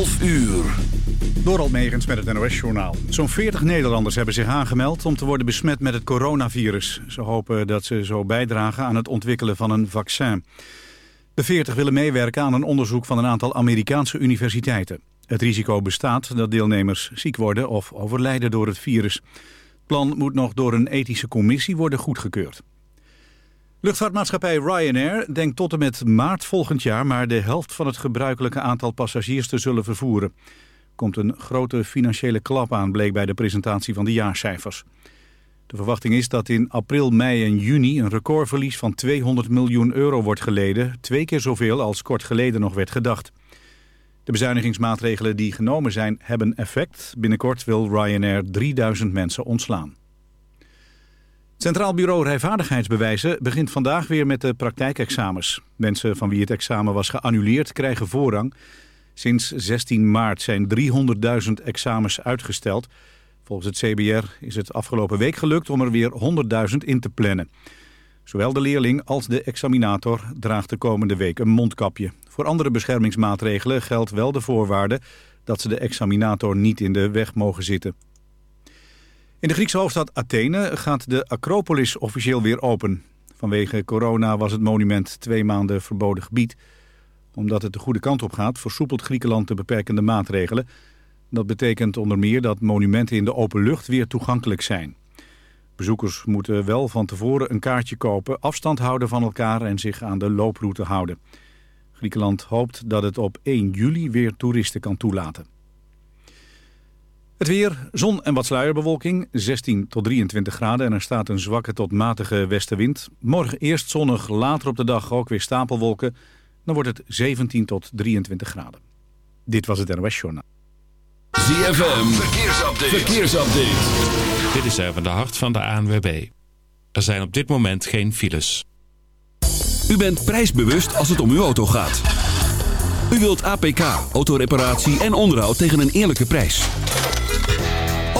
12 uur. Door Megens met het NOS-journaal. Zo'n 40 Nederlanders hebben zich aangemeld om te worden besmet met het coronavirus. Ze hopen dat ze zo bijdragen aan het ontwikkelen van een vaccin. De 40 willen meewerken aan een onderzoek van een aantal Amerikaanse universiteiten. Het risico bestaat dat deelnemers ziek worden of overlijden door het virus. Het plan moet nog door een ethische commissie worden goedgekeurd. Luchtvaartmaatschappij Ryanair denkt tot en met maart volgend jaar... maar de helft van het gebruikelijke aantal passagiers te zullen vervoeren. komt een grote financiële klap aan, bleek bij de presentatie van de jaarcijfers. De verwachting is dat in april, mei en juni een recordverlies van 200 miljoen euro wordt geleden. Twee keer zoveel als kort geleden nog werd gedacht. De bezuinigingsmaatregelen die genomen zijn hebben effect. Binnenkort wil Ryanair 3000 mensen ontslaan. Centraal Bureau Rijvaardigheidsbewijzen begint vandaag weer met de praktijkexamens. Mensen van wie het examen was geannuleerd krijgen voorrang. Sinds 16 maart zijn 300.000 examens uitgesteld. Volgens het CBR is het afgelopen week gelukt om er weer 100.000 in te plannen. Zowel de leerling als de examinator draagt de komende week een mondkapje. Voor andere beschermingsmaatregelen geldt wel de voorwaarde dat ze de examinator niet in de weg mogen zitten. In de Griekse hoofdstad Athene gaat de Acropolis officieel weer open. Vanwege corona was het monument twee maanden verboden gebied. Omdat het de goede kant op gaat, versoepelt Griekenland de beperkende maatregelen. Dat betekent onder meer dat monumenten in de open lucht weer toegankelijk zijn. Bezoekers moeten wel van tevoren een kaartje kopen, afstand houden van elkaar en zich aan de looproute houden. Griekenland hoopt dat het op 1 juli weer toeristen kan toelaten. Het weer, zon en wat sluierbewolking, 16 tot 23 graden en er staat een zwakke tot matige westenwind. Morgen eerst zonnig, later op de dag ook weer stapelwolken. Dan wordt het 17 tot 23 graden. Dit was het NOS Journaal. ZFM, verkeersupdate. verkeersupdate. Dit is even de hart van de ANWB. Er zijn op dit moment geen files. U bent prijsbewust als het om uw auto gaat. U wilt APK, autoreparatie en onderhoud tegen een eerlijke prijs.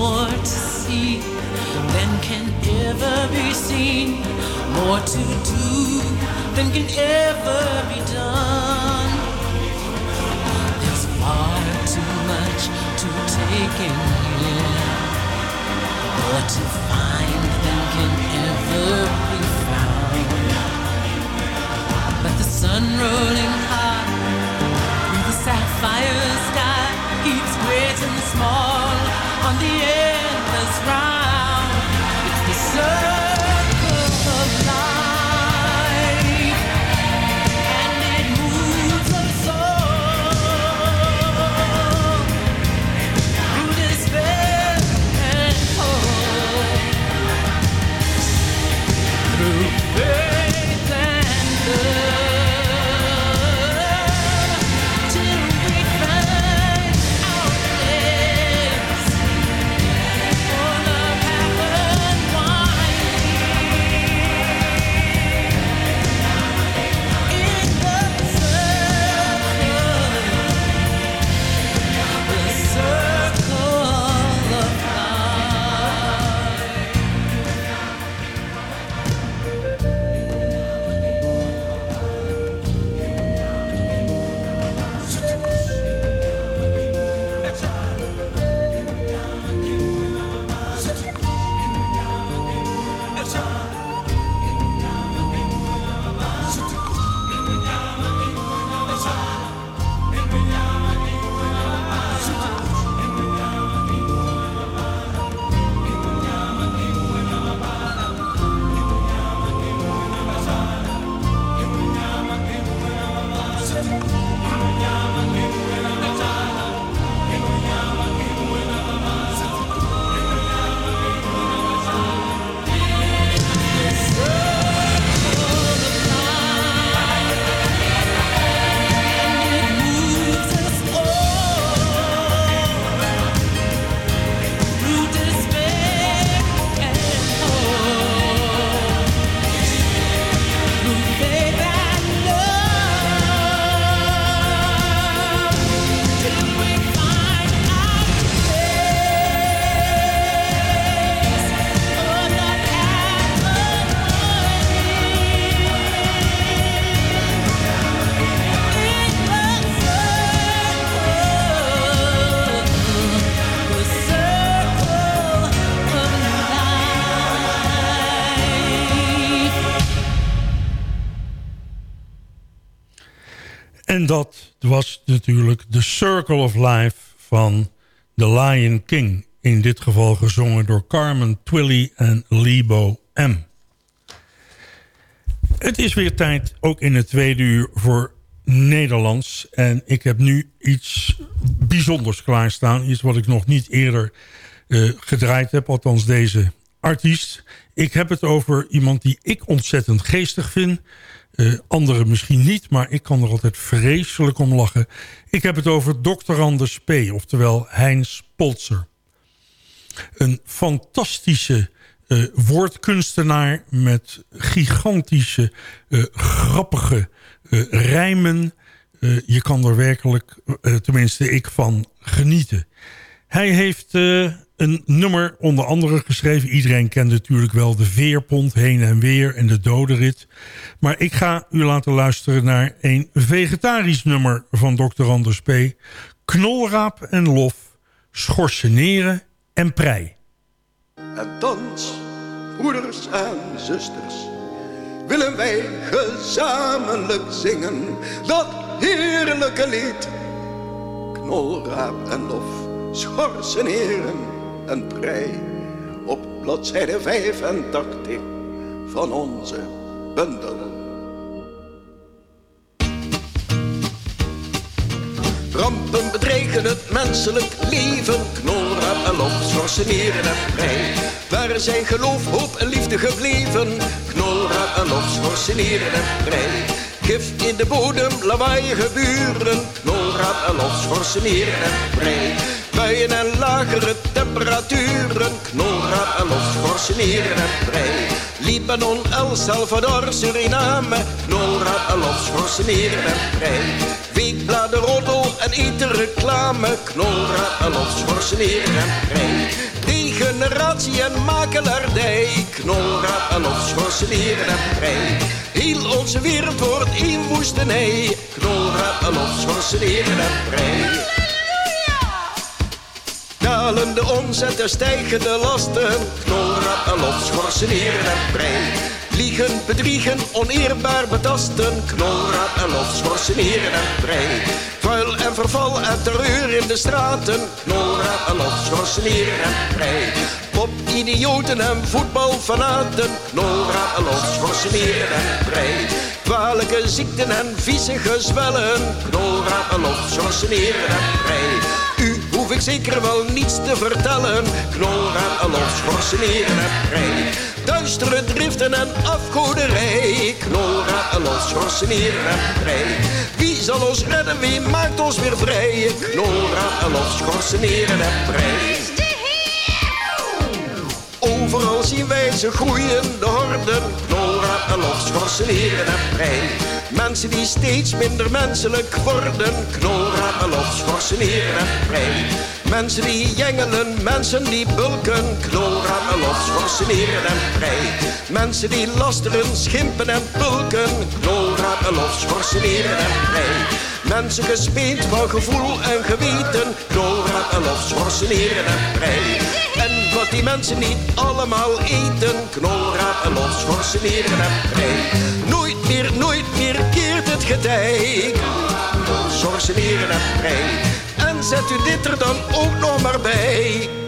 more to see than can ever be seen, more to do than can ever be done. There's far too much to take in here, more to find than can ever be found. But the sun rolling on the endless round. Dat was natuurlijk The Circle of Life van The Lion King. In dit geval gezongen door Carmen Twilly en Lebo M. Het is weer tijd, ook in het tweede uur, voor Nederlands. En ik heb nu iets bijzonders klaarstaan. Iets wat ik nog niet eerder eh, gedraaid heb. Althans deze artiest. Ik heb het over iemand die ik ontzettend geestig vind. Eh, anderen misschien niet, maar ik kan er altijd vreselijk om lachen. Ik heb het over Dr. Anders P., oftewel Heinz Polzer. Een fantastische eh, woordkunstenaar met gigantische, eh, grappige rijmen. Je kan er werkelijk, tenminste ik, van genieten. Hij heeft eh, een nummer onder andere geschreven. Iedereen kent natuurlijk wel de veerpont heen en weer en de dodenrit. Maar ik ga u laten luisteren naar een vegetarisch nummer van Dr. Anders P. Knolraap en lof, schorseneren en prei. En thans, broeders en zusters, willen wij gezamenlijk zingen dat heerlijke lied. Knolraap en lof, schorseneren en prei, op bladzijde 85 van onze bundel. Rampen bedreigen het menselijk leven. Knolraap en lof, schorseneren en prei. Waar zijn geloof, hoop en liefde gebleven? Knolraap en lof, schorseneren en prei. Gif in de bodem, lawaaiige buren. Knolraap en lof, schorseneren en prei. Buien en lagere temperaturen. Knolraap en schorseneren en prei. Libanon, El Salvador, Suriname. Knolraap en schorseneren en prei. Weekbladen, roddel en eten reclame. Knolraad en schorseneren en prei. Degeneratie en makelaardij, knolraad en schorseneren en prei. Heel onze wereld wordt één woestenij, knolraad en schorseneren en prei. Dalende omzet en stijgende lasten, knolraad en of schorseneren en prei. Liegen, bedriegen, oneerbaar betasten, knolraad en of schorseneren en prei. Vuil en verval en terreur in de straten, knolraad en of schorseneren en prei. Pop-idioten en voetbalfanaten, knolraad en of schorseneren en prei. Kwalijke ziekten en vieze gezwellen, knolraad en of schorseneren en prei. Hoef ik zeker wel niets te vertellen, knolraad en of schorseneren en prei. Duistere driften en afgoderij, knolraad en of schorseneren en prei. Wie zal ons redden, wie maakt ons weer vrij, knolraad en of schorseneren en prei. Overal zien wij ze groeien, de horden, knolraad en of schorseneren en prei. Mensen die steeds minder menselijk worden, knolraad en of schorseneren en prei. Mensen die jengelen, mensen die bulken, knolraad en of schorseneren en prei. Mensen die lasteren, schimpen en pulken, knolraad en of schorseneren en prei. Mensen gespeend van gevoel en geweten, knolraad en of schorseneren en prei. En wat die mensen niet allemaal eten, knolraad en of schorseneren en prei. Meer, nooit meer keert het getij, schorseneren en prei. En zet u dit er dan ook nog maar bij.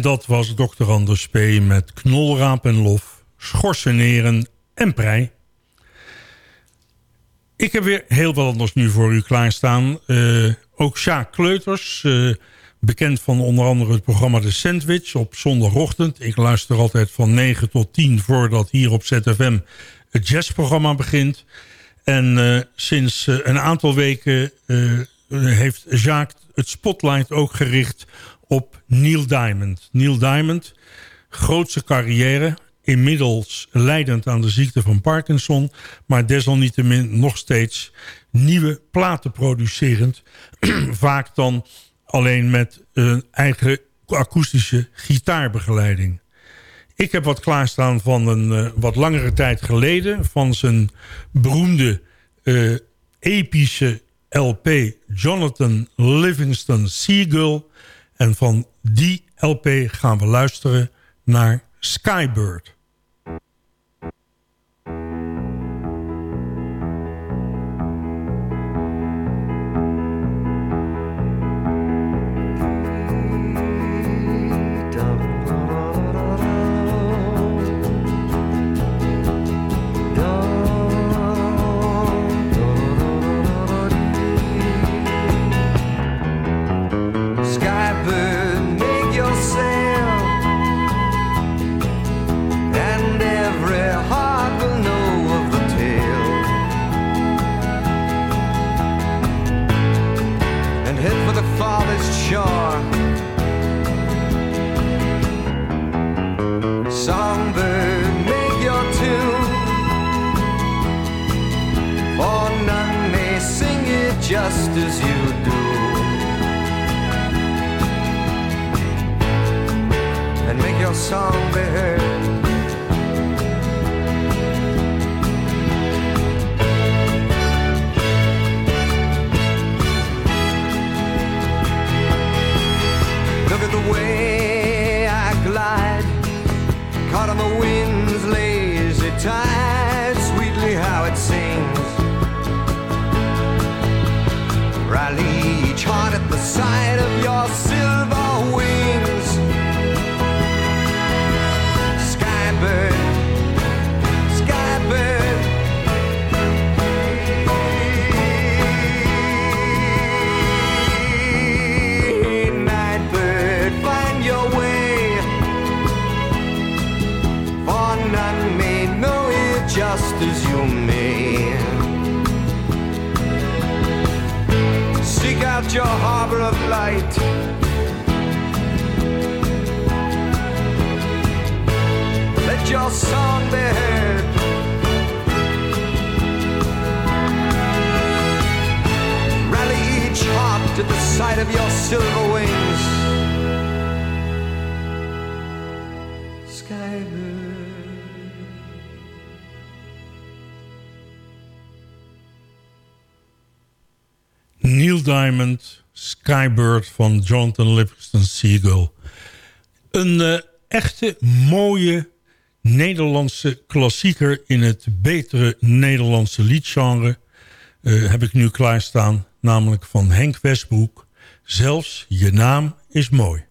Dat was Dr. Anders P. met knolraap en lof, schorseneren en prei. Ik heb weer heel wat anders nu voor u klaarstaan. Uh, ook Sjaak Kleuters, uh, bekend van onder andere het programma De Sandwich op zondagochtend. Ik luister altijd van 9 tot 10 voordat hier op ZFM het jazzprogramma begint. En uh, sinds een aantal weken heeft Jacques het spotlight ook gericht op Neil Diamond. Neil Diamond, grootste carrière, inmiddels leidend aan de ziekte van Parkinson... maar desalniettemin nog steeds nieuwe platen producerend. Vaak dan alleen met een eigen akoestische gitaarbegeleiding. Ik heb wat klaarstaan van een uh, wat langere tijd geleden... van zijn beroemde uh, epische LP Jonathan Livingston Seagull... En van die LP gaan we luisteren naar Skybird. Your song be heard. silver. Skybird. Neil Diamond, Skybird van Jonathan Livingston Seagull. Een eh, echte mooie Nederlandse klassieker in het betere Nederlandse liedgenre... Uh, heb ik nu klaarstaan, namelijk van Henk Westbroek... Zelfs je naam is mooi.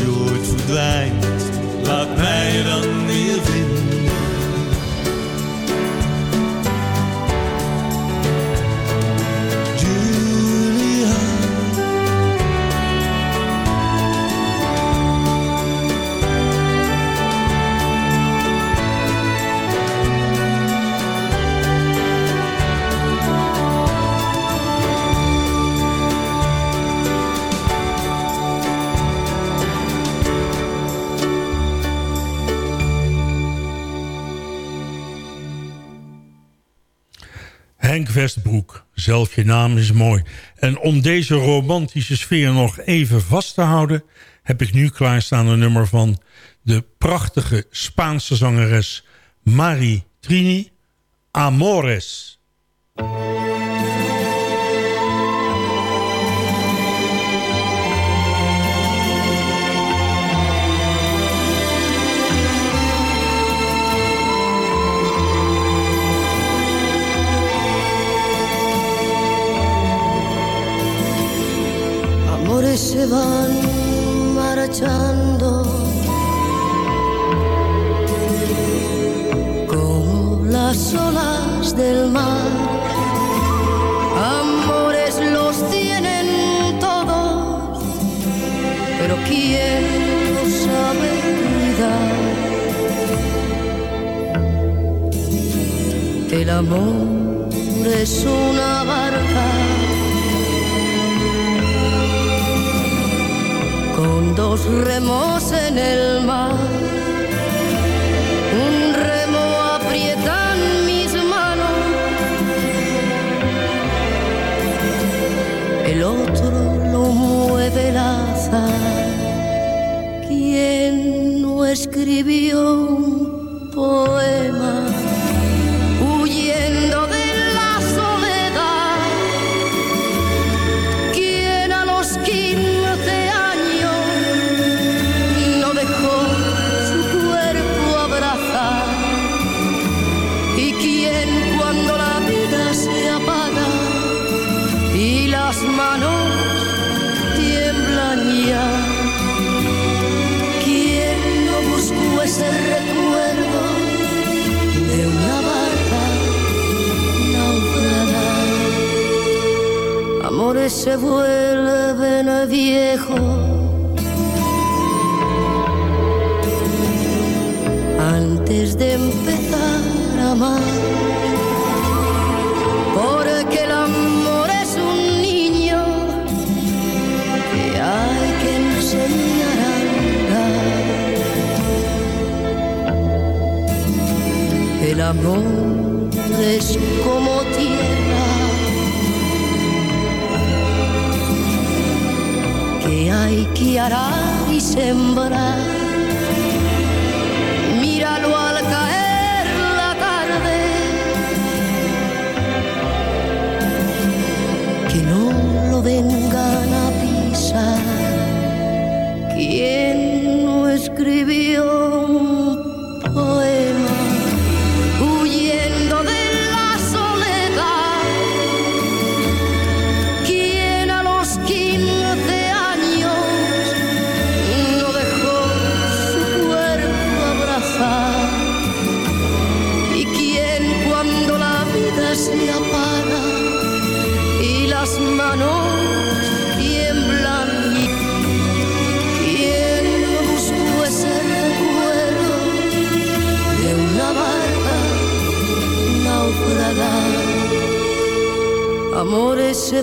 You to blind. Like Zelf je naam is mooi. En om deze romantische sfeer nog even vast te houden... heb ik nu klaarstaan een nummer van de prachtige Spaanse zangeres... Mari Trini, Amores. amores se van marchando como las olas del mar. Amores los tienen todos, pero ¿quién los sabe cuidar? El amor es una barca con dos remos en el mar.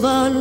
var.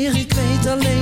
ik weet alleen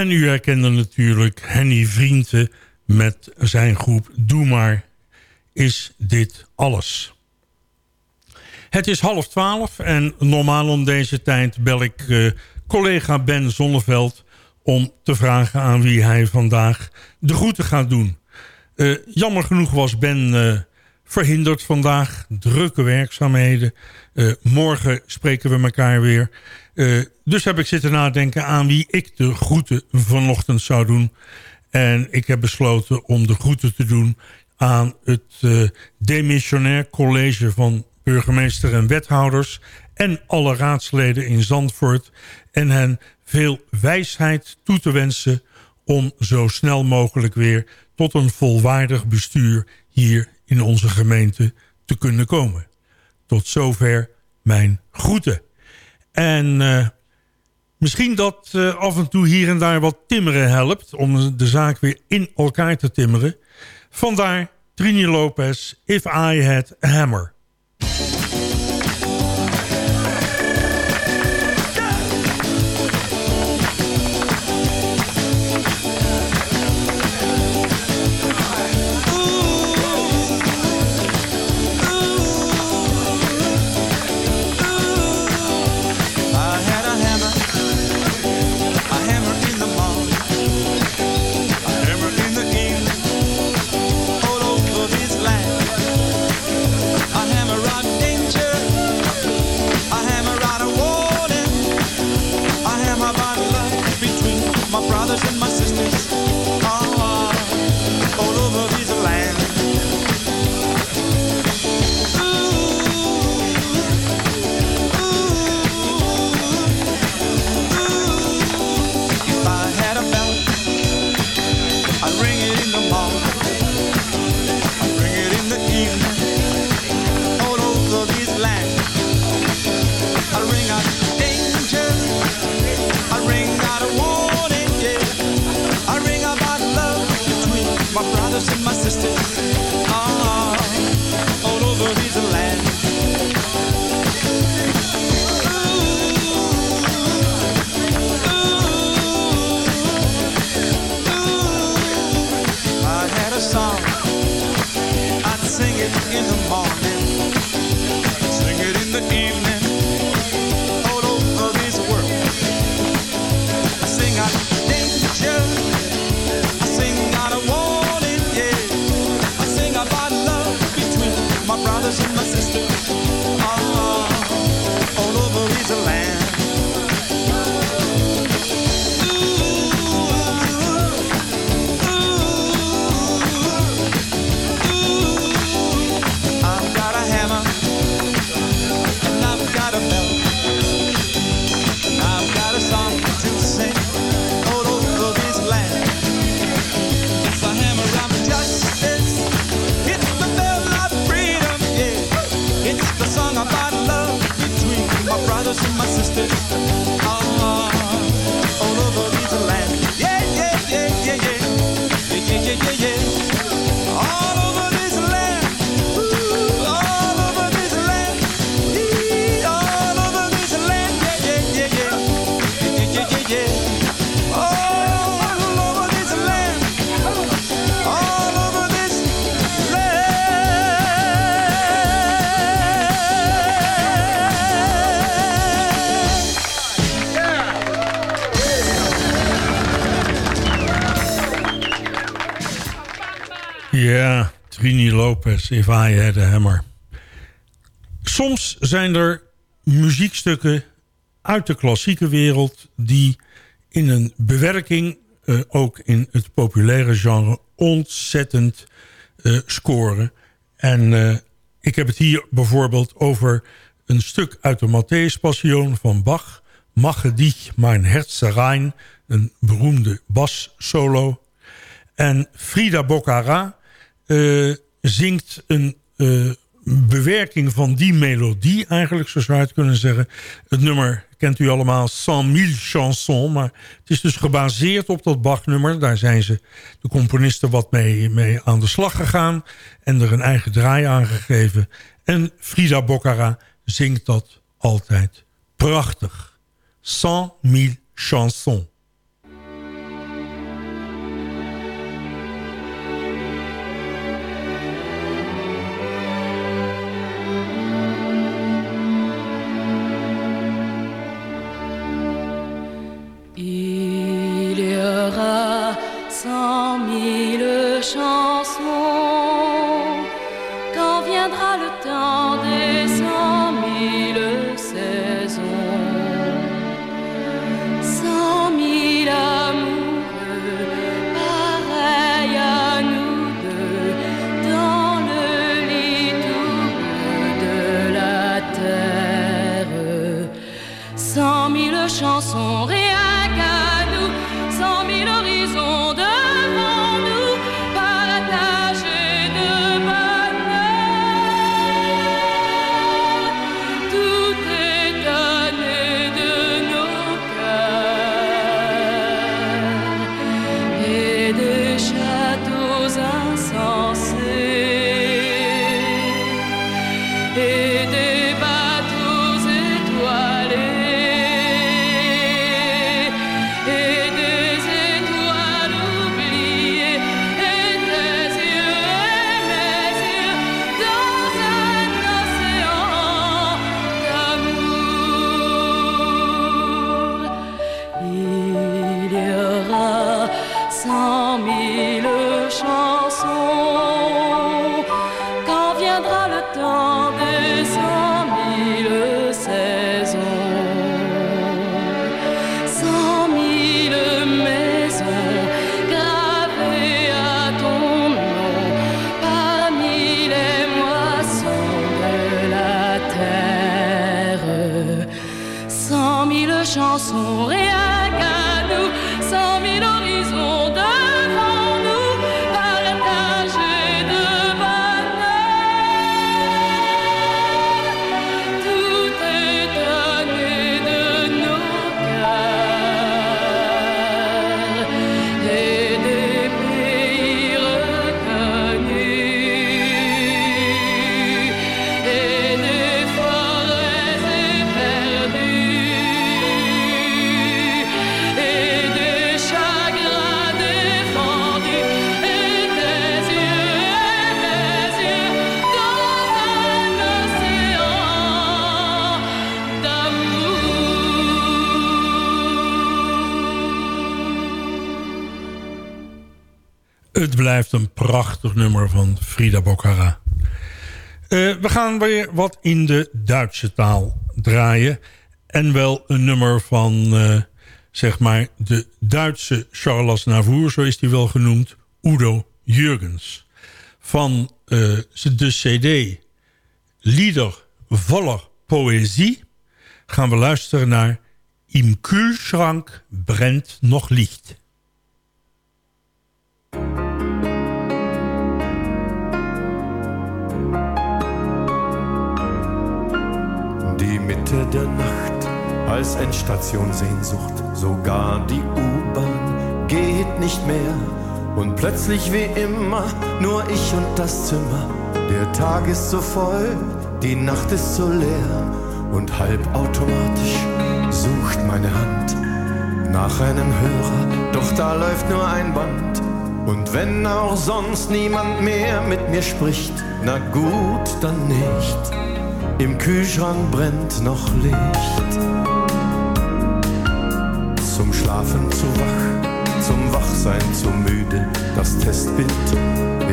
En u herkende natuurlijk Henny Vrienden met zijn groep Doe Maar. Is dit alles? Het is half twaalf en normaal om deze tijd bel ik eh, collega Ben Zonneveld... om te vragen aan wie hij vandaag de groeten gaat doen. Eh, jammer genoeg was Ben verhinderd vandaag. Drukke werkzaamheden. Eh, morgen spreken we elkaar weer. Eh, dus heb ik zitten nadenken aan wie ik de groeten vanochtend zou doen. En ik heb besloten om de groeten te doen aan het eh, demissionair college van burgemeester en wethouders... en alle raadsleden in Zandvoort. En hen veel wijsheid toe te wensen om zo snel mogelijk weer... tot een volwaardig bestuur hier in onze gemeente te kunnen komen. Tot zover mijn groeten. En eh, misschien dat eh, af en toe hier en daar wat timmeren helpt... om de zaak weer in elkaar te timmeren. Vandaar Trini Lopez, If I Had a Hammer. my sister Ja, Trini Lopez, If I Had a Hammer. Soms zijn er muziekstukken uit de klassieke wereld... die in een bewerking, eh, ook in het populaire genre... ontzettend eh, scoren. En eh, ik heb het hier bijvoorbeeld over een stuk uit de Matthäus Passion van Bach... Mache dich mein Herz rein, een beroemde bassolo. En Frida Boccara zingt een eh, bewerking van die melodie eigenlijk, zo zou je het kunnen zeggen. Het nummer kent u allemaal, 100.000 chansons, maar het is dus gebaseerd op dat Bach-nummer. Daar zijn ze, de componisten, wat mee, mee aan de slag gegaan en er een eigen draai aan gegeven. En Frida Boccara zingt dat altijd prachtig. 100.000 chansons. Mille chansons. Quand viendra le temps des Frida Boccara. Eh, we gaan weer wat in de Duitse taal draaien. En wel een nummer van, eh, zeg maar, de Duitse Charles Navour, zo is hij wel genoemd, Udo Jurgens. Van eh, de cd Lieder voller Poëzie gaan we luisteren naar Im Kühlschrank brennt nog Licht. Mitte der Nacht als Endstation Sehnsucht, sogar die U-Bahn geht nicht mehr. Und plötzlich wie immer nur ich und das Zimmer. Der Tag ist so voll, die Nacht ist so leer. Und halbautomatisch sucht meine Hand nach einem Hörer, doch da läuft nur ein Band. Und wenn auch sonst niemand mehr mit mir spricht, na gut, dann nicht. Im Kühlschrank brennt noch Licht. Zum Schlafen zu wach, zum Wachsein zu müde. Das Testbild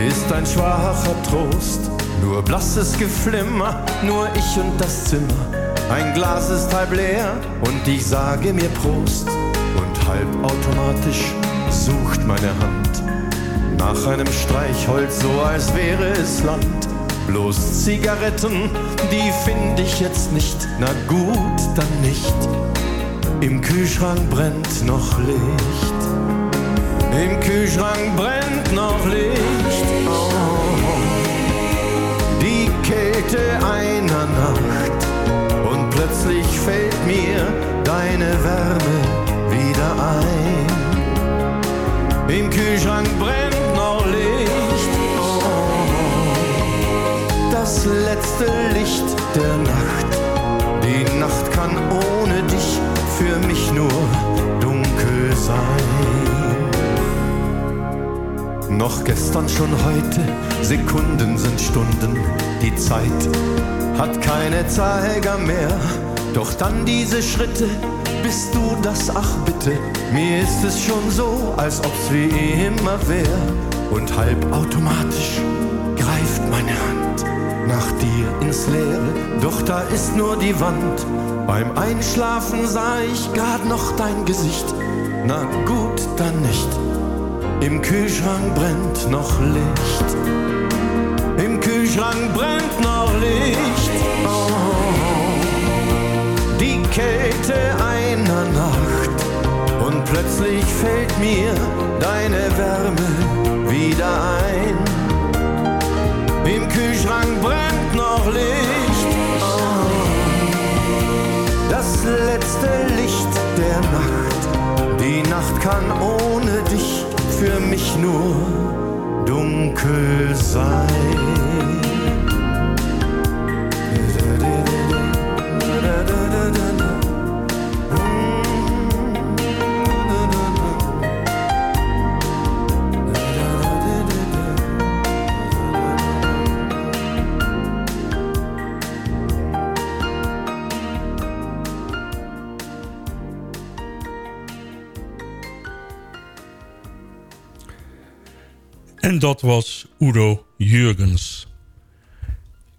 ist ein schwacher Trost. Nur blasses Geflimmer, nur ich und das Zimmer. Ein Glas ist halb leer und ich sage mir Prost. Und halb automatisch sucht meine Hand nach einem Streichholz, so als wäre es Land. Bloß Zigaretten, die finde ich jetzt nicht. Na gut, dann nicht. Im Kühlschrank brennt noch Licht. Im Kühlschrank brennt noch Licht. Oh. Die Kälte einer Nacht. Und plötzlich fällt mir deine Wärme wieder ein. Im Kühlschrank brennt Das letzte Licht der Nacht. Die Nacht kann ohne dich für mich nur dunkel sein. Noch gestern schon heute, Sekunden sind Stunden, die Zeit hat keine Zeiger mehr. Doch dann diese Schritte, bist du das, ach bitte, mir ist es schon so, als ob's wie immer wär. Und halb automatisch greift meine Hand nach dir ins Leere, doch da ist nur die Wand. Beim Einschlafen sah ich grad noch dein Gesicht. Na gut, dann nicht. Im Kühlschrank brennt noch Licht. Im Kühlschrank brennt noch Licht. Oh, die Kälte einer Nacht. Und plötzlich fällt mir deine Wärme wieder ein. Im Kühlschrank brennt noch Licht. Oh, das letzte Licht der Nacht. Die Nacht kann ohne dich für mich nur dunkel sein. Dat was Udo Jurgens.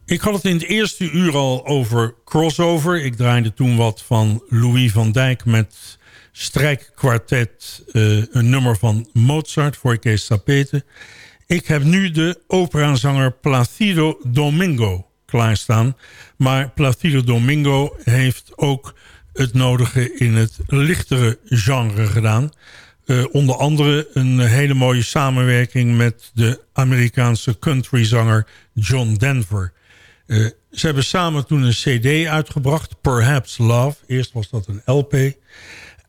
Ik had het in het eerste uur al over crossover. Ik draaide toen wat van Louis van Dijk met strijkkwartet. eh, een nummer van Mozart voor Kees Tapete. Ik heb nu de operazanger Placido Domingo klaarstaan. Maar Placido Domingo heeft ook het nodige in het lichtere genre gedaan. Eh, onder andere een hele mooie samenwerking met de Amerikaanse countryzanger John Denver. Eh, ze hebben samen toen een cd uitgebracht, Perhaps Love. Eerst was dat een LP.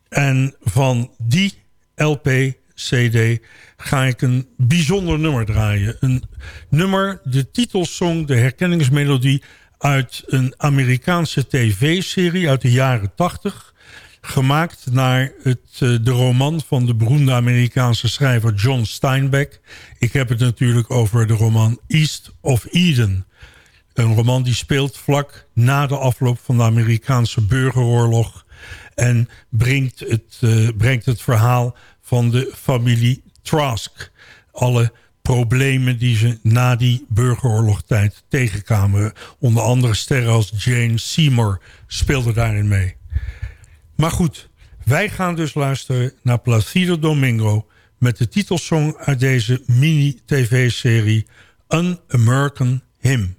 En van die LP-cd ga ik een bijzonder nummer draaien. Een nummer, de titelsong, de herkenningsmelodie... uit een Amerikaanse tv-serie uit de jaren 80 gemaakt naar het, eh, de roman van de beroemde Amerikaanse schrijver John Steinbeck. Ik heb het natuurlijk over de roman East of Eden. Een roman die speelt vlak na de afloop van de Amerikaanse burgeroorlog... en brengt het, eh, brengt het verhaal van de familie Trask. Alle problemen die ze na die burgeroorlogtijd tegenkwamen. Onder andere sterren als Jane Seymour speelden daarin mee. Maar goed, wij gaan dus luisteren naar Placido Domingo... met de titelsong uit deze mini-tv-serie An American Hymn.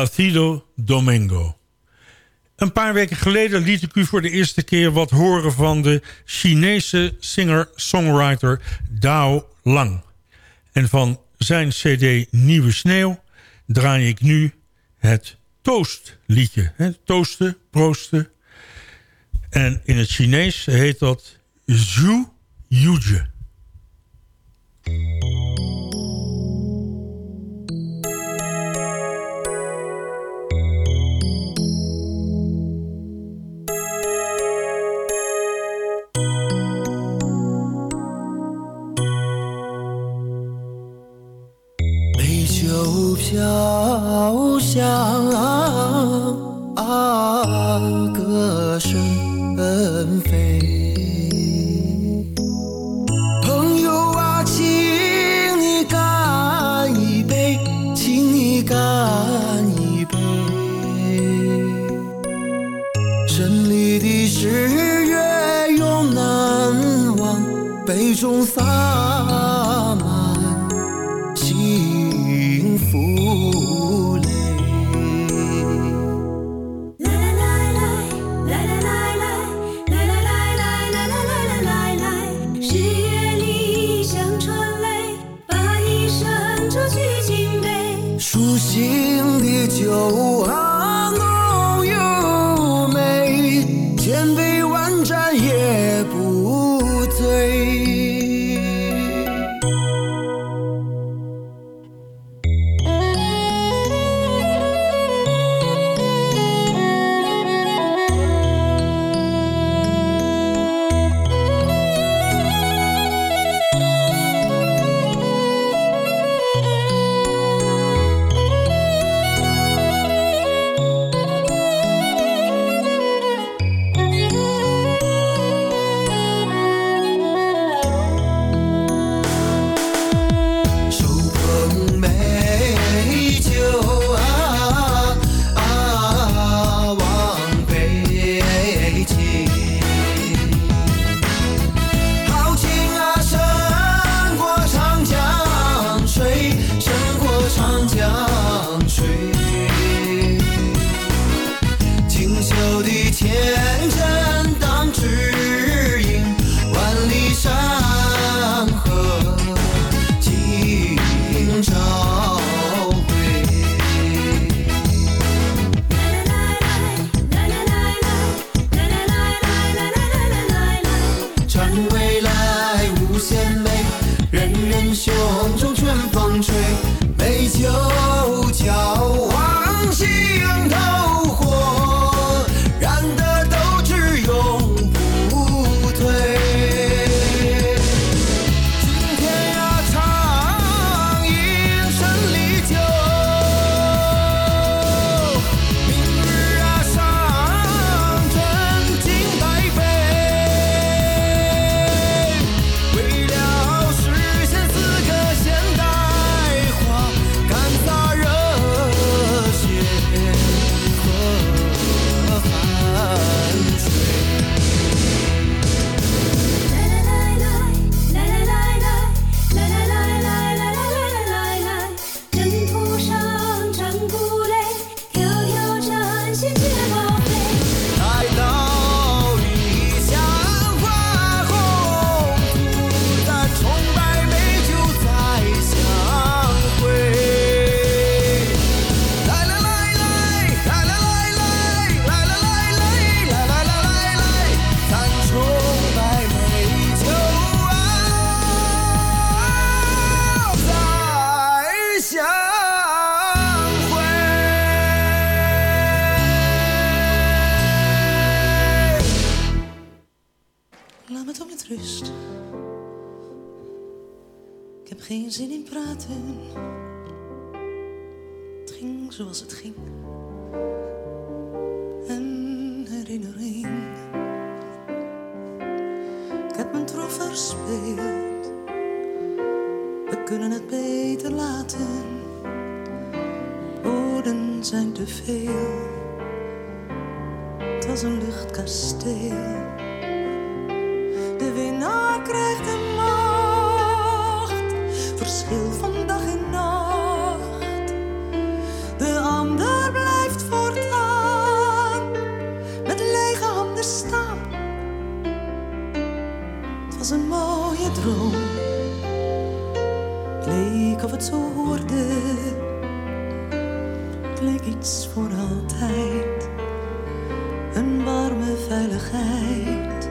Placido Domingo. Een paar weken geleden liet ik u voor de eerste keer wat horen van de Chinese singer-songwriter Dao Lang. En van zijn cd Nieuwe Sneeuw draai ik nu het toastliedje. Toosten, proosten. En in het Chinees heet dat Zhu Yuje. 酒飘香，歌声飞。朋友啊，请你干一杯，请你干一杯。胜利的誓约永难忘，杯中洒 Verschil van dag en nacht. De ander blijft voortaan. Met lege handen staan. Het was een mooie droom. Het leek of het zo hoorde. Het leek iets voor altijd. Een warme veiligheid.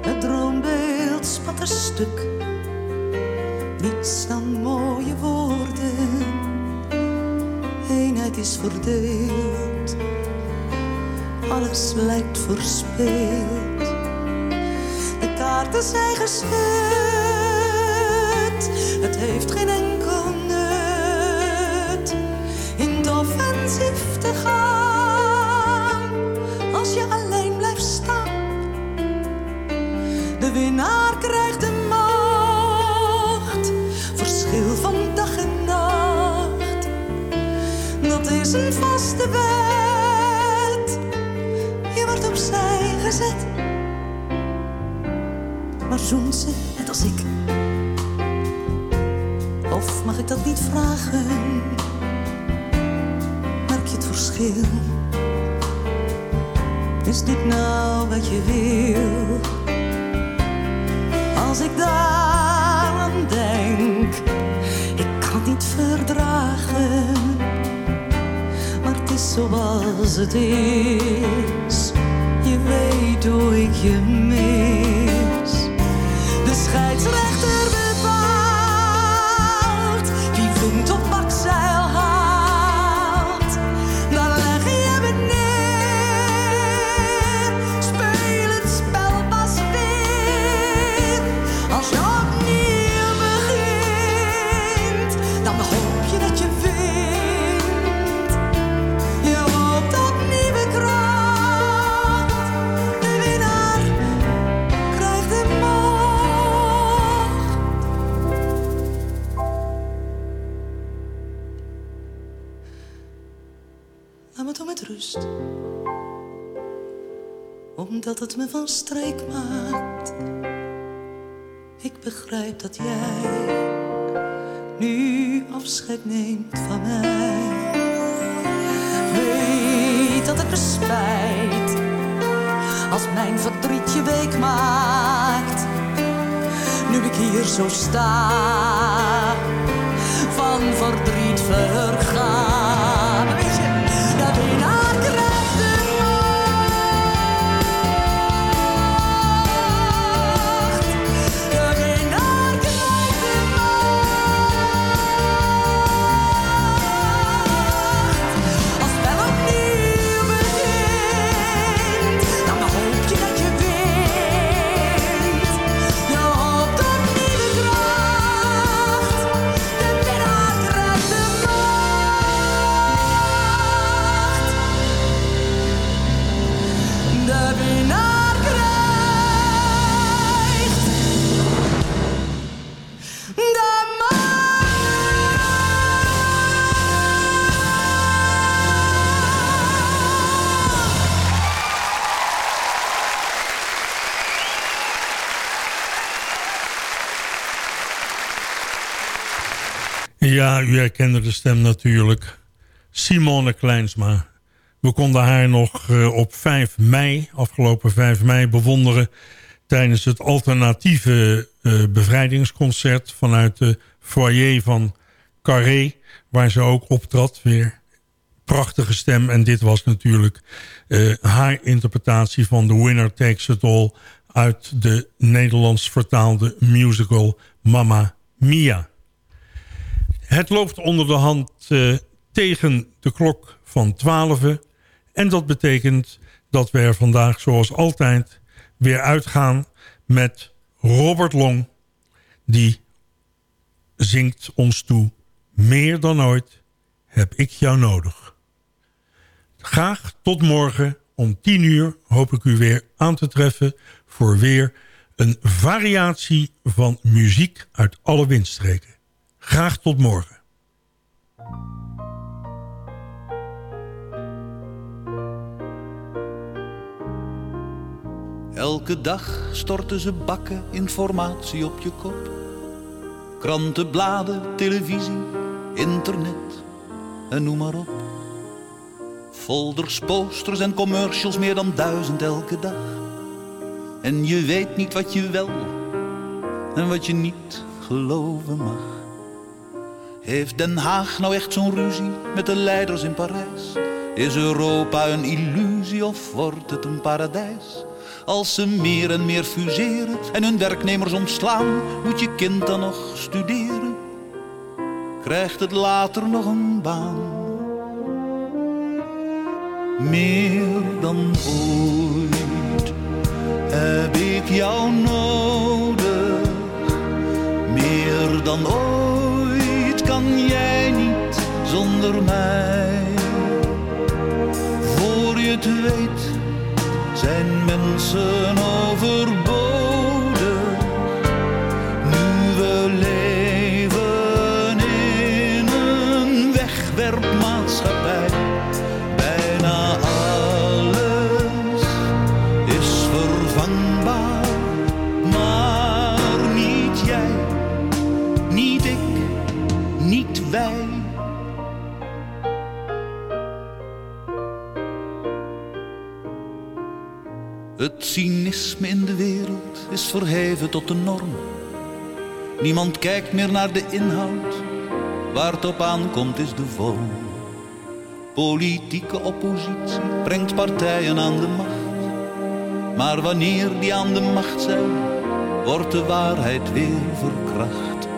Het droombeeld spat een stuk. Niets dan mooie woorden. Eenheid is verdeeld. Alles lijkt verspeeld. De kaarten zijn geschud. Het heeft geen enkel neemt van mij. Weet dat het me spijt. Als mijn verdriet je week maakt. Nu ik hier zo sta. Van verdriet Ja, u herkende de stem natuurlijk. Simone Kleinsma. We konden haar nog eh, op 5 mei, afgelopen 5 mei, bewonderen... tijdens het alternatieve eh, bevrijdingsconcert... vanuit de foyer van Carré, waar ze ook optrad. Weer prachtige stem. En dit was natuurlijk eh, haar interpretatie van The Winner Takes It All... uit de Nederlands vertaalde musical Mamma Mia. Het loopt onder de hand eh, tegen de klok van 12. En dat betekent dat we er vandaag zoals altijd weer uitgaan met Robert Long. Die zingt ons toe. Meer dan ooit heb ik jou nodig. Graag tot morgen om 10 uur hoop ik u weer aan te treffen... voor weer een variatie van muziek uit alle windstreken. Graag tot morgen. Elke dag storten ze bakken informatie op je kop. Kranten, bladen, televisie, internet en noem maar op. Folders, posters en commercials, meer dan duizend elke dag. En je weet niet wat je wel en wat je niet geloven mag. Heeft Den Haag nou echt zo'n ruzie met de leiders in Parijs? Is Europa een illusie of wordt het een paradijs? Als ze meer en meer fuseren en hun werknemers ontslaan, moet je kind dan nog studeren? Krijgt het later nog een baan? Meer dan ooit heb ik jou nodig. Meer dan ooit zonder mij. Voor je het weet zijn mensen. Cynisme in de wereld is verheven tot de norm. Niemand kijkt meer naar de inhoud, waar het op aankomt is de vorm. Politieke oppositie brengt partijen aan de macht. Maar wanneer die aan de macht zijn, wordt de waarheid weer verkracht.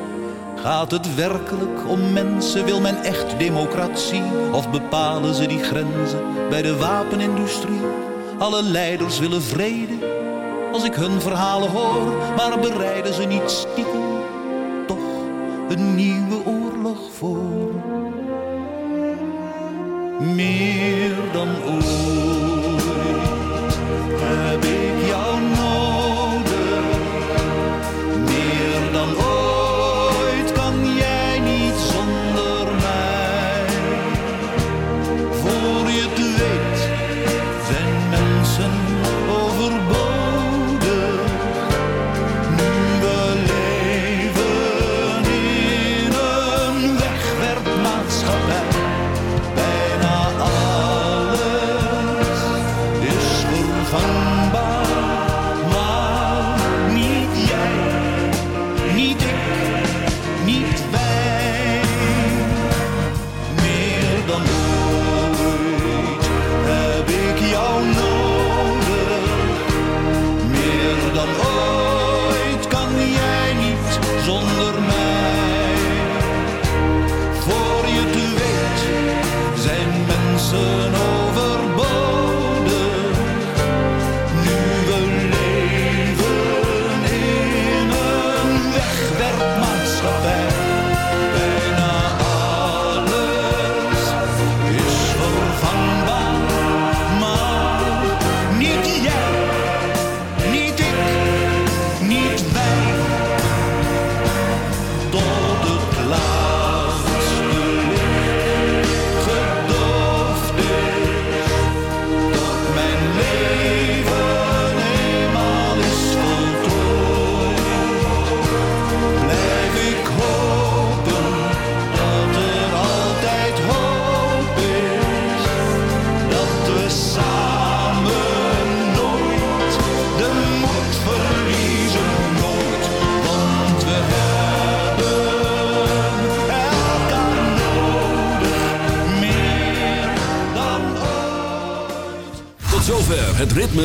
Gaat het werkelijk om mensen? Wil men echt democratie? Of bepalen ze die grenzen bij de wapenindustrie? Alle leiders willen vrede, als ik hun verhalen hoor, maar bereiden ze niet stiekem toch een nieuwe oorlog voor. Meer dan ooit heb ik